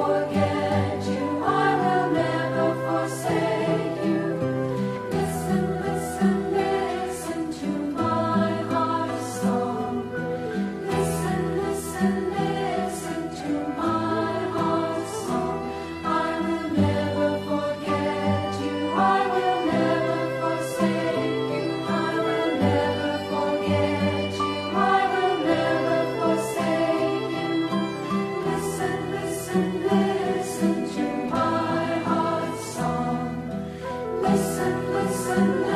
forget. when